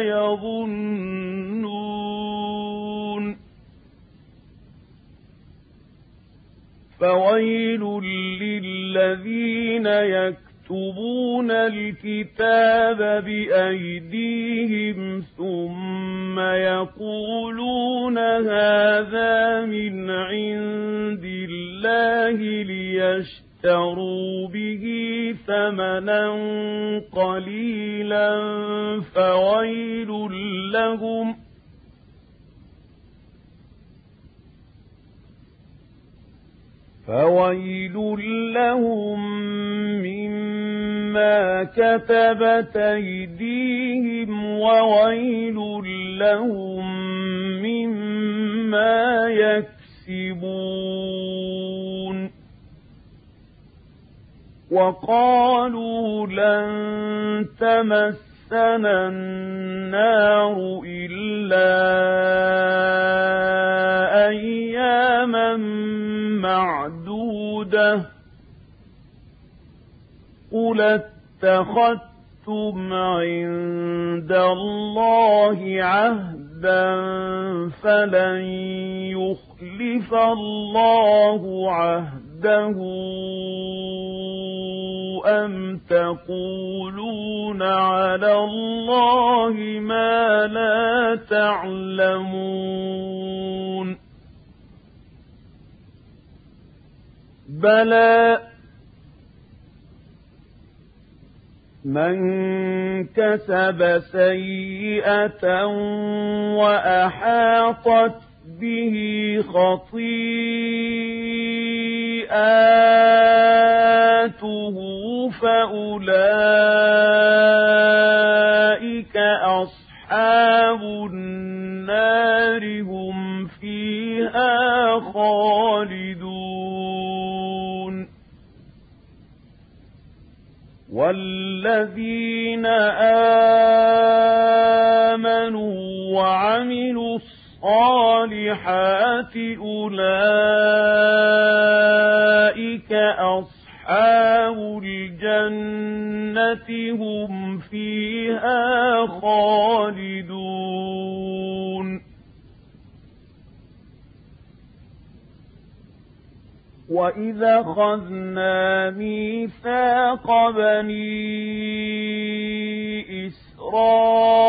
يظنون. فويل للذين يكتبون الكتاب بأيديهم ثم يقولون هذا من عند الله ليشتروا به ثمنا قليلا فويل لهم فويل لهم مما كتبت أيديهم وويل لهم مما يكسبون وقالوا لن تمسنا النار إلا أياما معدودة. قل اتخذتم عند الله عهدا فلن يخلف الله عهده أم تقولون على الله ما لا تعلمون بلى من كسب سيئة وأحاطت به خطيئاته فأولئك أصحاب النار هم فيها خالدون. والذين آمنوا وعملوا الصالحات أولئك أصحاب الجنة هم فيها خالدون وإذا خذنا ميثاق بني إسرائيل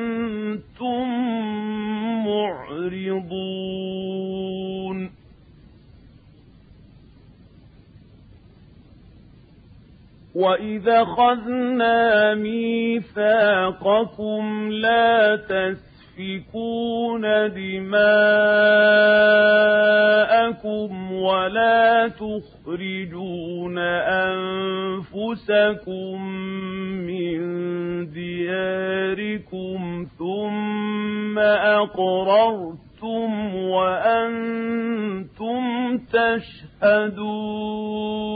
معرضون وإذا خذنا ميثاقكم لا تسفكون دماءكم ولا تخرجون أنفسكم من دياركم ثم أقررتم وأنتم تشهدون